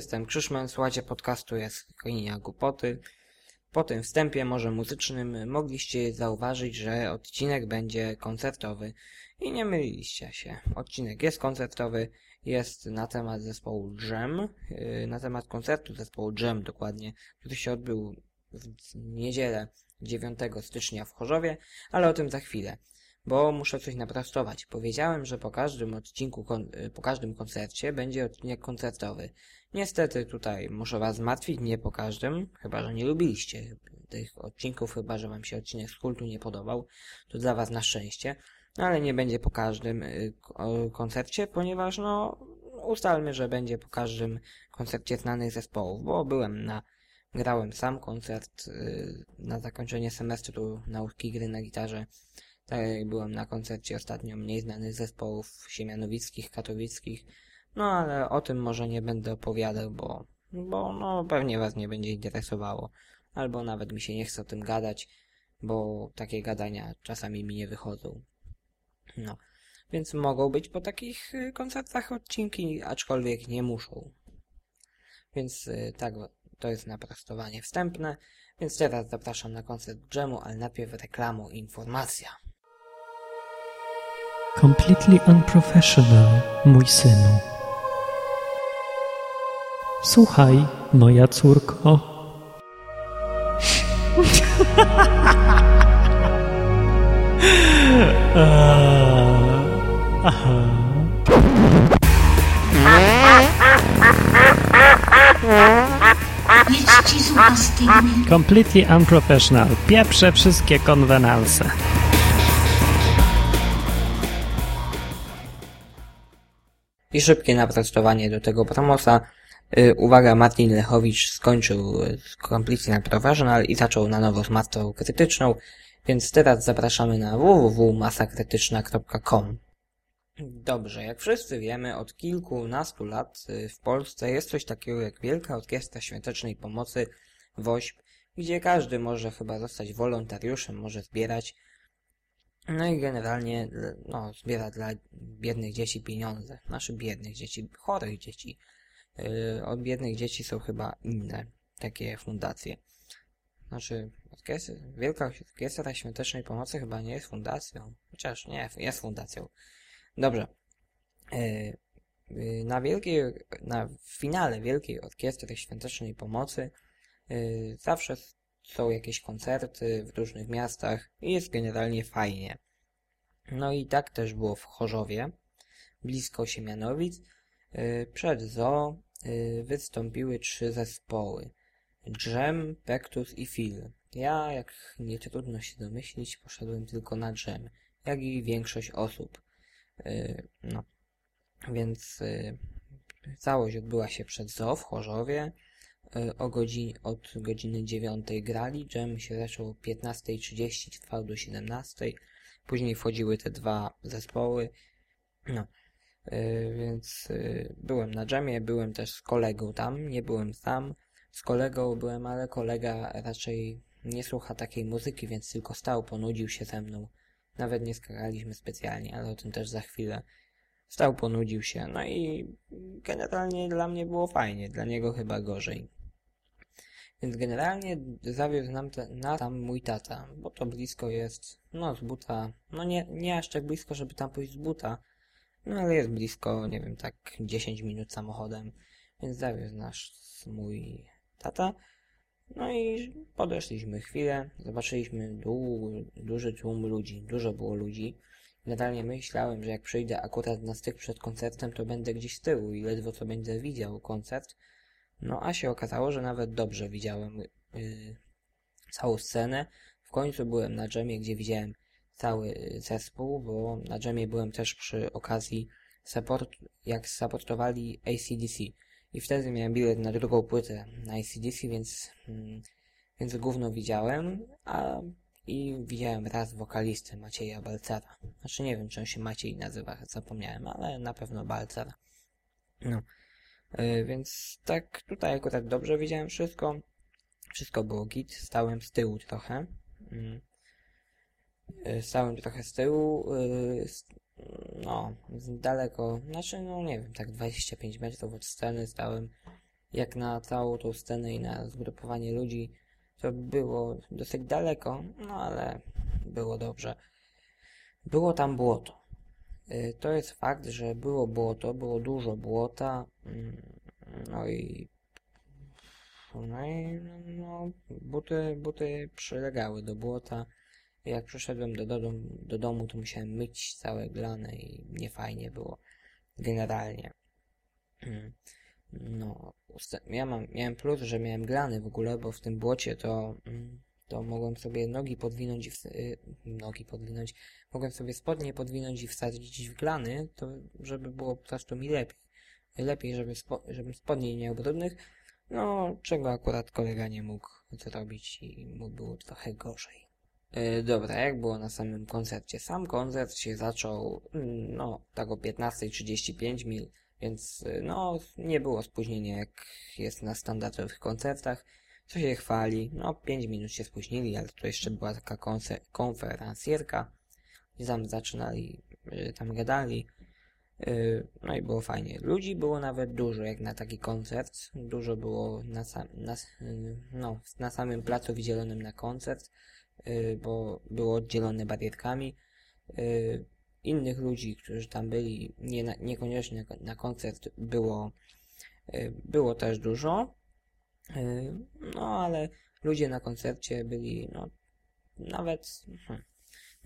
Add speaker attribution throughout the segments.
Speaker 1: jestem Krzyszman, słuchajcie podcastu jest Koninia Głupoty. Po tym wstępie, może muzycznym, mogliście zauważyć, że odcinek będzie koncertowy. I nie myliliście się. Odcinek jest koncertowy, jest na temat zespołu Jam, yy, na temat koncertu zespołu Jam dokładnie, który się odbył w niedzielę 9 stycznia w Chorzowie, ale o tym za chwilę bo muszę coś naprostować. Powiedziałem, że po każdym odcinku, y, po każdym koncercie będzie odcinek koncertowy. Niestety tutaj muszę was zmartwić, nie po każdym, chyba że nie lubiliście tych odcinków, chyba że wam się odcinek z kultu nie podobał, to dla was na szczęście, no ale nie będzie po każdym y, ko- koncercie, ponieważ no ustalmy, że będzie po każdym koncercie znanych zespołów, bo byłem na grałem sam koncert y, na zakończenie semestru nauki gry na gitarze tak jak byłem na koncercie ostatnio mniej znanych zespołów siemianowickich, katowickich. No ale o tym może nie będę opowiadał, bo, bo no pewnie was nie będzie interesowało. Albo nawet mi się nie chce o tym gadać, bo takie gadania czasami mi nie wychodzą. No. Więc mogą być po takich y, koncertach odcinki, aczkolwiek nie muszą. Więc y, tak, to jest naprostowanie wstępne. Więc teraz zapraszam na koncert Dżemu, ale najpierw reklamu i informacja.
Speaker 2: Completely unprofessional, mój synu. Słuchaj, moja córko. Aha. Completely unprofessional. Pieprze wszystkie konwenanse.
Speaker 1: I szybkie naprostowanie do tego promosa. Y, uwaga, Martin Lechowicz skończył y, Completely na Professional i zaczął na nowo z masterą krytyczną, więc teraz zapraszamy na www.masakrytyczna.com. Dobrze, jak wszyscy wiemy, od kilkunastu lat y, w Polsce jest coś takiego jak Wielka Orkiestra Świątecznej Pomocy WOŚP, gdzie każdy może chyba zostać wolontariuszem, może zbierać no i generalnie, no, zbiera dla biednych dzieci pieniądze. Naszych biednych dzieci, chorych dzieci. Yy, od biednych dzieci są chyba inne takie fundacje. Znaczy, orkiestra, Wielka Orkiestra Świątecznej Pomocy chyba nie jest fundacją. Chociaż nie, jest fundacją. Dobrze. Yy, yy, na wielkiej, na finale Wielkiej Orkiestry Świątecznej Pomocy yy, zawsze są jakieś koncerty w różnych miastach i jest generalnie fajnie. No i tak też było w Chorzowie, blisko Siemianowic. Yy, Przed zoo yy, wystąpiły trzy zespoły. Dżem, Pektus i Phil. Ja, jak nie trudno się domyślić, poszedłem tylko na dżem, jak i większość osób. Yy, No, więc całość odbyła się przed zoo w Chorzowie. Yy, O godzinie, od godziny 9 grali, dżem się zaczął o 15.30, trwał do 17.00. Później wchodziły te dwa zespoły. No. Y, Więc y, byłem na dżemie, byłem też z kolegą tam, nie byłem sam. Z kolegą byłem, ale kolega raczej nie słucha takiej muzyki, więc tylko stał, ponudził się ze mną. Nawet nie skakaliśmy specjalnie, ale o tym też za chwilę. Stał, ponudził się, no i generalnie dla mnie było fajnie, dla niego chyba gorzej. Więc generalnie zawiózł nam te, na tam mój tata, bo to blisko jest, no z buta, no nie, nie aż tak blisko, żeby tam pójść z buta, no ale jest blisko, nie wiem, tak 10 minut samochodem, więc zawiózł nasz mój tata. No i podeszliśmy chwilę, zobaczyliśmy du duży tłum ludzi, dużo było ludzi. Generalnie myślałem, że jak przyjdę akurat na styk przed koncertem, to będę gdzieś z tyłu i ledwo co będę widział koncert. No a się okazało, że nawet dobrze widziałem yy, całą scenę. W końcu byłem na dżemie, gdzie widziałem cały y, zespół, bo na dżemie byłem też przy okazji support, jak supportowali ACDC. I wtedy miałem bilet na drugą płytę na ACDC, więc, mm, więc gówno widziałem, a i widziałem raz wokalistę Macieja Balcara. Znaczy nie wiem, czy on się Maciej nazywa, zapomniałem, ale na pewno Balcar. No. Yy, więc tak tutaj akurat dobrze widziałem wszystko. Wszystko było git, stałem z tyłu trochę. Mm. Yy, Stałem trochę z tyłu, s- no, daleko, znaczy no nie wiem, tak 25 metrów od sceny stałem. Jak na całą tą scenę i na zgrupowanie ludzi, to było dosyć daleko, no ale było dobrze. Było tam błoto. Y, To jest fakt, że było błoto, było dużo błota, mm, no i no i no, buty, buty przylegały do błota. Jak przyszedłem do, do, do domu, to musiałem myć całe glany i niefajnie było. Generalnie. Mm. No, ja mam, miałem plus, że miałem glany w ogóle, bo w tym błocie to, mm, to mogłem sobie nogi podwinąć i y, nogi podwinąć, mogłem sobie spodnie podwinąć i wsadzić w glany, to żeby było po mi lepiej. Lepiej, żeby spo, żebym spodni nie miał brudnych, no, czego akurat kolega nie mógł zrobić i mu było trochę gorzej. E, dobra, jak było na samym koncercie? Sam koncert się zaczął, mm, no, tak o 15.35 mil, więc, y, no, nie było spóźnienia jak jest na standardowych koncertach. Co się chwali, no, 5 minut się spóźnili, ale to jeszcze była taka konfer konferencjerka, gdzie tam zaczynali, y, tam gadali. Y, No i było fajnie. Ludzi było nawet dużo, jak na taki koncert. Dużo było na, sam, na, no, na samym placu wydzielonym na koncert, y, bo było oddzielone barierkami. Innych ludzi, którzy tam byli, nie niekoniecznie na, koncert, było, było też dużo. Y, No, ale ludzie na koncercie byli, no, nawet hmm,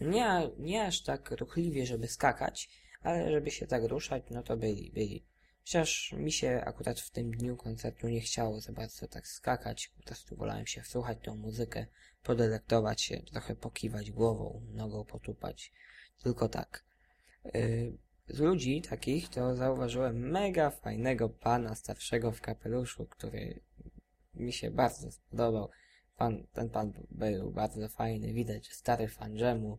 Speaker 1: nie, nie aż tak ruchliwie, żeby skakać, ale żeby się tak ruszać, no to byli, byli. Chociaż mi się akurat w tym dniu koncertu nie chciało za bardzo tak skakać, po prostu wolałem się wsłuchać tą muzykę, podelektować się, trochę pokiwać głową, nogą potupać, tylko tak. Yy, z ludzi takich to zauważyłem mega fajnego pana starszego w kapeluszu, który mi się bardzo spodobał. Pan, ten pan był bardzo fajny, widać, stary fan dżemu.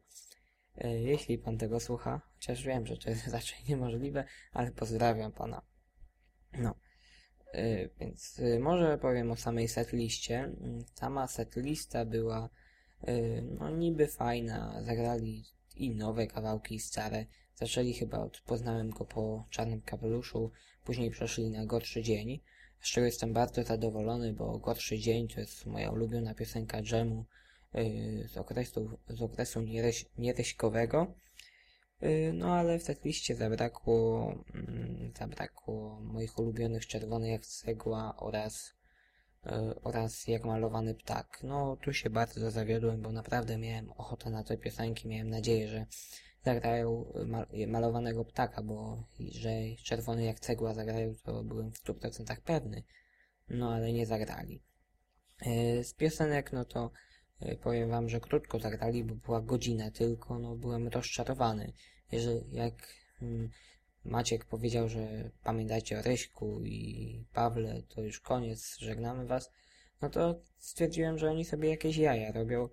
Speaker 1: E, Jeśli pan tego słucha, chociaż wiem, że to jest raczej niemożliwe, ale pozdrawiam pana. No. E, Więc e, może powiem o samej setliście. Mm, Sama setlista była no niby fajna. Zagrali i nowe kawałki, i stare. Zaczęli chyba od Poznałem go po Czarnym Kapeluszu, później przeszli na Gorszy Dzień, z czego jestem bardzo zadowolony, bo Gorszy Dzień to jest moja ulubiona piosenka dżemu yy, z okresu, z okresu niereś, niereśkowego. Yy, No ale w tej liście zabrakło, mm, zabrakło moich ulubionych Czerwony jak cegła oraz, yy, oraz Jak malowany ptak. No tu się bardzo zawiodłem, bo naprawdę miałem ochotę na te piosenki, miałem nadzieję, że zagrają ma malowanego ptaka, bo że Czerwony jak cegła zagrają, to byłem w 100% pewny. No ale nie zagrali. Yy, Z piosenek, no to yy, powiem wam, że krótko zagrali, bo była godzina tylko, no byłem rozczarowany. Jeżeli, jak mm, Maciek powiedział, że pamiętajcie o Ryśku i Pawle, to już koniec, żegnamy was, no to stwierdziłem, że oni sobie jakieś jaja robią.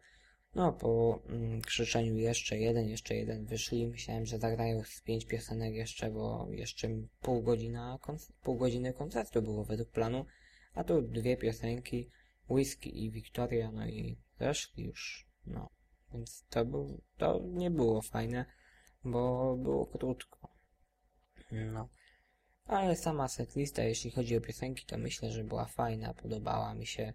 Speaker 1: No, po mm, krzyczeniu jeszcze jeden, jeszcze jeden wyszli. Myślałem, że zagrają z pięć piosenek jeszcze, bo jeszcze pół, godzina, pół godziny koncertu było według planu. A tu dwie piosenki, Whisky i Victoria, no i zeszli już, no. Więc to, był, to nie było fajne, bo było krótko. No. Ale sama setlista, jeśli chodzi o piosenki, to myślę, że była fajna, podobała mi się.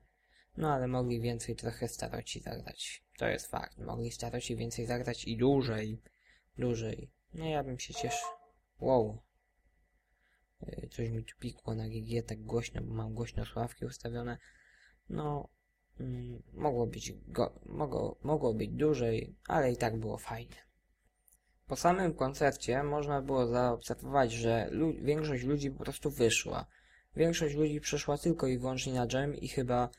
Speaker 1: No ale mogli więcej trochę staroci zagrać. To jest fakt. Mogli staroci więcej zagrać i dłużej. Dłużej. No ja bym się cieszył. Wow. Yy, Coś mi tu pikło na GG tak głośno, bo mam głośno sławki ustawione. No, mm, mogło być go, mogło, mogło być dłużej, ale i tak było fajnie. Po samym koncercie można było zaobserwować, że lu większość ludzi po prostu wyszła. Większość ludzi przyszła tylko i wyłącznie na jam i chyba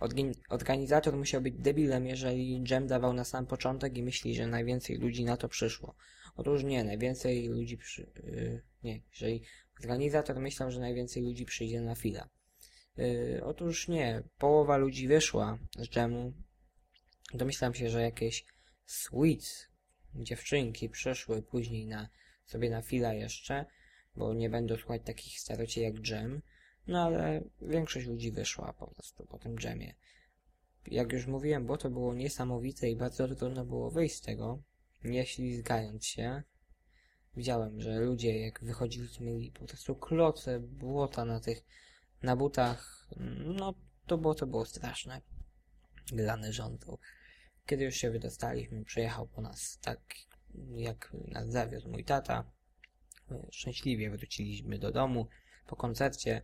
Speaker 1: Organ- Organizator musiał być debilem, jeżeli Jam dawał na sam początek i myśli, że najwięcej ludzi na to przyszło. Otóż nie, najwięcej ludzi przy... Yy, nie, jeżeli organizator myślał, że najwięcej ludzi przyjdzie na fila. Yy, otóż nie, połowa ludzi wyszła z Jamu. Domyślam się, że jakieś sweet dziewczynki przyszły później na sobie na fila jeszcze, bo nie będą słuchać takich staroci jak Jam. No ale większość ludzi wyszła po prostu po tym dżemie. Jak już mówiłem, bo to było niesamowite i bardzo trudno było wyjść z tego, nie ślizgając się. Widziałem, że ludzie jak wychodzili, to mieli po prostu kloce błota na tych, na butach. No, to było, to było straszne. Glany rządu. Kiedy już się wydostaliśmy, przyjechał po nas tak, jak nas zawiózł mój tata. Szczęśliwie wróciliśmy do domu po koncercie.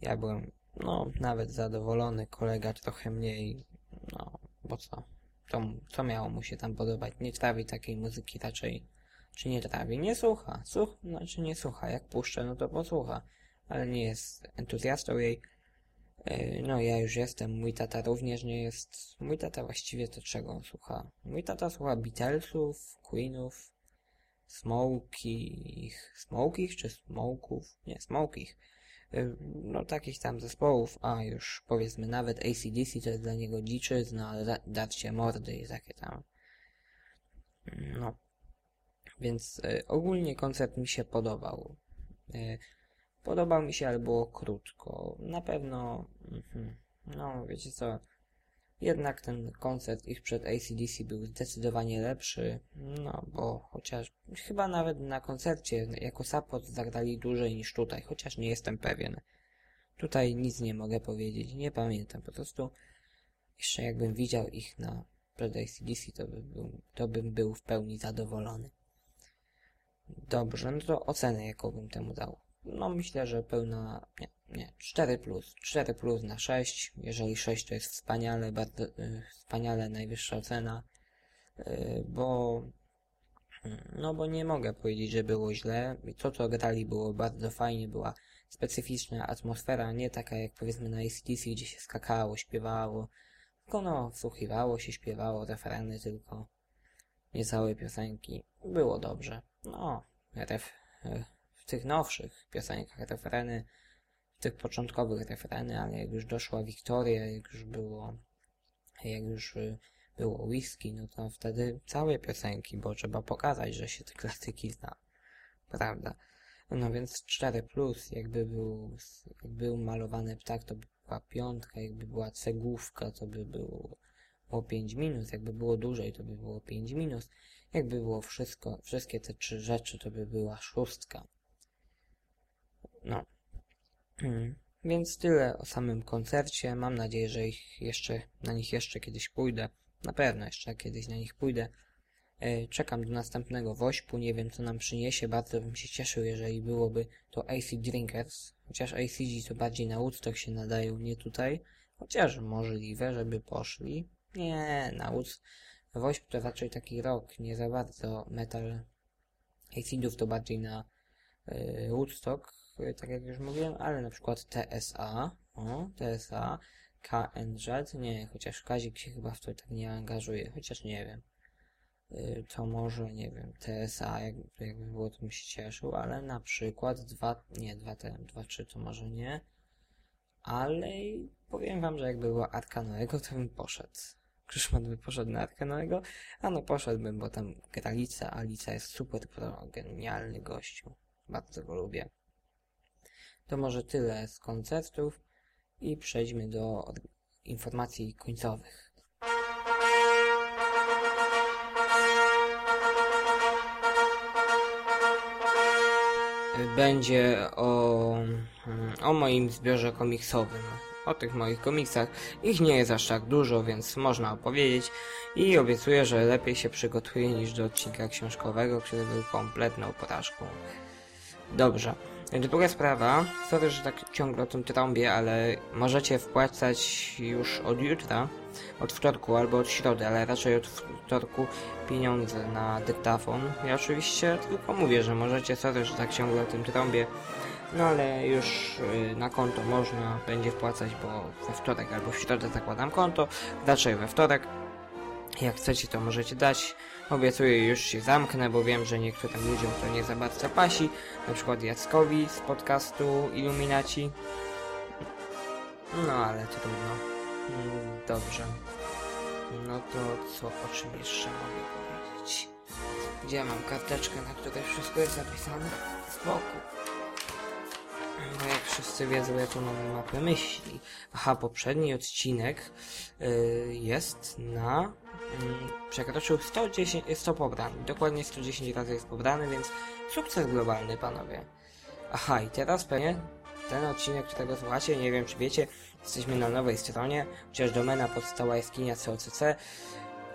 Speaker 1: Ja byłem, no, nawet zadowolony, kolega trochę mniej, no, bo co? To, co miało mu się tam podobać? Nie trawi takiej muzyki raczej, czy nie trawi? Nie słucha, słuch, znaczy nie słucha, jak puszczę, no to posłucha, ale nie jest entuzjastą jej. Yy, No, ja już jestem, mój tata również nie jest. Mój tata właściwie to czego on słucha? Mój tata słucha Beatlesów, Queenów, Smokich, Smokich czy Smoków? Nie, Smokich. Yy, No, takich tam zespołów, a już powiedzmy nawet ACDC to jest dla niego dziczyzna, da- darcie mordy i takie tam. No. Więc y, ogólnie koncert mi się podobał. Y, Podobał mi się, ale było krótko. Na pewno, mhm, no wiecie co, jednak ten koncert ich przed ACDC był zdecydowanie lepszy, no bo chociaż, chyba nawet na koncercie jako support zagrali dłużej niż tutaj, chociaż nie jestem pewien. Tutaj nic nie mogę powiedzieć, nie pamiętam, po prostu jeszcze jakbym widział ich na przed ACDC, to, by był, to bym był w pełni zadowolony. Dobrze, no to ocenę jaką bym temu dał. No myślę, że pełna, nie, nie, 4 plus, 4 plus na 6, jeżeli 6 to jest wspaniale, bardzo, y, wspaniale najwyższa cena, y, bo, no bo nie mogę powiedzieć, że było źle, to co grali było bardzo fajnie, była specyficzna atmosfera, nie taka jak powiedzmy na ACDC, gdzie się skakało, śpiewało, tylko no, wsłuchiwało się, śpiewało refreny tylko, nie całe piosenki, było dobrze, no, ref, y, w tych nowszych piosenkach refreny, tych początkowych refreny, ale jak już doszła Wiktoria, jak już było, jak już y, było whisky, no to wtedy całe piosenki, bo trzeba pokazać, że się te klasyki zna. Prawda? No więc 4 plus, jakby był, jakby był malowany ptak, to by była piątka, jakby była cegłówka, to by było, było 5 minus, jakby było dłużej, to by było 5 minus, jakby było wszystko, wszystkie te trzy rzeczy, to by była szóstka. No. Mm. Więc tyle o samym koncercie. Mam nadzieję, że ich jeszcze, na nich jeszcze kiedyś pójdę. Na pewno jeszcze kiedyś na nich pójdę. E, Czekam do następnego wośpu. Nie wiem, co nam przyniesie. Bardzo bym się cieszył, jeżeli byłoby to AC Drinkers. Chociaż ACG to bardziej na Woodstock się nadają, nie tutaj. Chociaż możliwe, żeby poszli. Nie, na Woodstock. Wośp to raczej taki rock, nie za bardzo metal. Acidów to bardziej na y, Woodstock, tak jak już mówiłem, ale na przykład TSA, o, TSA, KNZ, nie, chociaż Kazik się chyba w to tak nie angażuje, chociaż nie wiem. Y, to może, nie wiem, TSA, jak, jakby było, to bym się cieszył, ale na przykład dwa, nie, dwa, dwa, trzy to może nie, ale powiem wam, że jakby była Arka Noego, to bym poszedł. Krzyszman by poszedł na Arkę Noego, a no poszedłbym, bo tam gra Lica, a Lica jest super genialny gościu. Bardzo go lubię. To może tyle z koncertów i przejdźmy do informacji końcowych. Będzie o, o moim zbiorze komiksowym. O tych moich komiksach. Ich nie jest aż tak dużo, więc można opowiedzieć. I obiecuję, że lepiej się przygotuję niż do odcinka książkowego, który był kompletną porażką. Dobrze. Druga sprawa, sorry, że tak ciągle o tym trąbię, ale możecie wpłacać już od jutra, od wtorku albo od środy, ale raczej od wtorku pieniądze na dyktafon. Ja oczywiście tylko mówię, że możecie, sorry, że tak ciągle o tym trąbię, no ale już y, na konto można będzie wpłacać, bo we wtorek albo w środę zakładam konto, raczej we wtorek. Jak chcecie, to możecie dać. Obiecuję, już się zamknę, bo wiem, że niektórym ludziom to nie za bardzo pasi. Na przykład Jackowi z podcastu Illuminaci. No, ale trudno. Mm, Dobrze. No to co, o czym jeszcze mogę powiedzieć? Gdzie mam karteczkę, na której wszystko jest zapisane? Z boku. No jak wszyscy wiedzą, jaką mam mapę myśli. Aha, poprzedni odcinek y, jest na... Mm, przekroczył 110, 100 pobrań. Dokładnie 110 razy jest pobrany, więc sukces globalny, panowie. Aha, i teraz pewnie ten odcinek, którego słuchacie, nie wiem czy wiecie, jesteśmy na nowej stronie, chociaż domena powstała jaskinia COCC.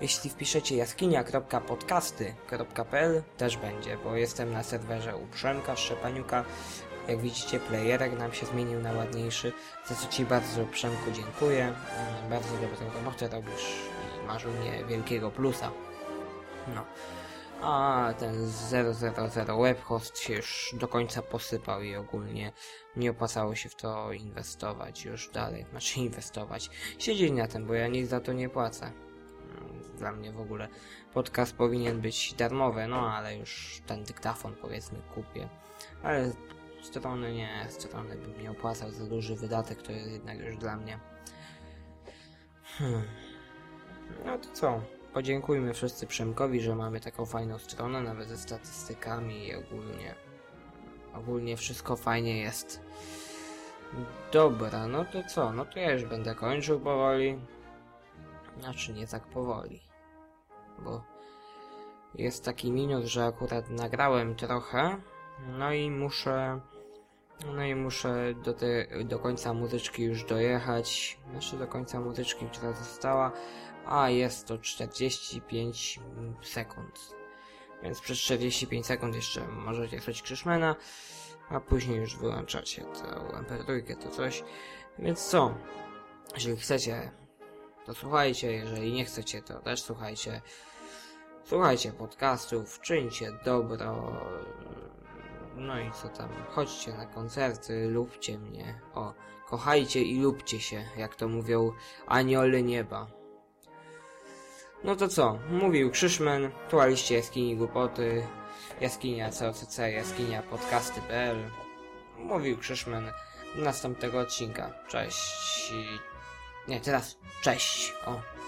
Speaker 1: Jeśli wpiszecie jaskinia.podcasty.pl też będzie, bo jestem na serwerze u Przemka Szczepaniuka. Jak widzicie, playerek nam się zmienił na ładniejszy, za co Ci bardzo Przemku dziękuję. Mm, Bardzo dobrą robotę robisz i masz u mnie wielkiego plusa. No. A ten 000 webhost się już do końca posypał i ogólnie nie opłacało się w to inwestować już dalej. Znaczy inwestować. Siedzieć na tym, bo ja nic za to nie płacę. Mm, Dla mnie w ogóle podcast powinien być darmowy, no ale już ten dyktafon powiedzmy kupię. Ale strony nie, strony bym nie opłacał za duży wydatek, to jest jednak już dla mnie. Hmm. No to co? Podziękujmy wszyscy Przemkowi, że mamy taką fajną stronę, nawet ze statystykami i ogólnie. Ogólnie wszystko fajnie jest. Dobra, no to co? No to ja już będę kończył powoli. Znaczy nie tak powoli. Bo jest taki minus, że akurat nagrałem trochę. No i muszę. No i muszę do, te, do końca muzyczki już dojechać. Znaczy do końca muzyczki, która została. A jest to 45 sekund. Więc przez 45 sekund jeszcze możecie słuchać Krzyszmana, a później już wyłączacie tę MP3, to coś. Więc co? Jeżeli chcecie, to słuchajcie, jeżeli nie chcecie, to też słuchajcie. Słuchajcie podcastów, czyńcie dobro. No i co tam, chodźcie na koncerty, lubcie mnie. O, kochajcie i lubcie się, jak to mówią anioły nieba. No to co? Mówił Krzyszman, tualiście jaskini głupoty, jaskinia COCC, jaskinia podcasty.pl. Mówił Krzyszman następnego odcinka. Cześć. Nie, teraz cześć. O.